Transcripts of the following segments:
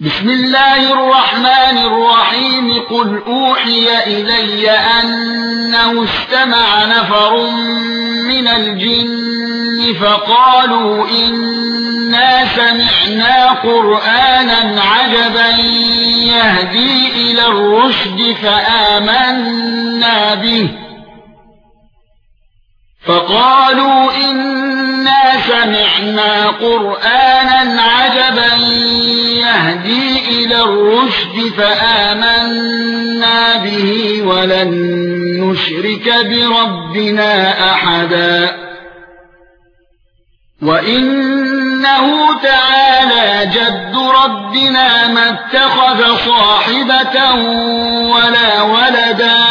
بسم الله الرحمن الرحيم. قل أوحي إلي أنه استمع نفر من الجن فقالوا إنا سمعنا قرآنا عجبا يهدي إلى الرشد فآمنا به. فقالوا إنا سمعنا قرآنا عجبا الرشد فآمنا به ولن نشرك بربنا أحدا. وإنه تعالى جد ربنا ما اتخذ صاحبة ولا ولدا.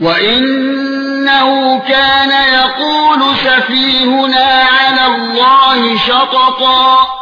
وإنه كان يقول سفيهنا على الله شططا.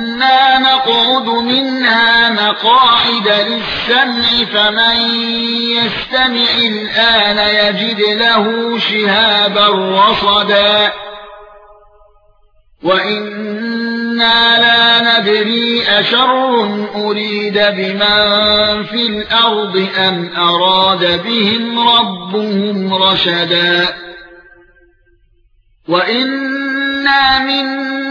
نَقْعُدُ مِنْهَا مَقَاعِدَ لِلسَّمْعِ فَمَن يَسْتَمِعِ الْآنَ يَجِدْ لَهُ شِهَابًا رَّصَدًا. وَإِنَّا لَا نَدْرِي أَشَرٌّ أُرِيدَ بِمَن فِي الْأَرْضِ أَمْ أَرَادَ بِهِمْ رَبُّهُمْ رَشَدًا. وَإِنَّا مِنَّا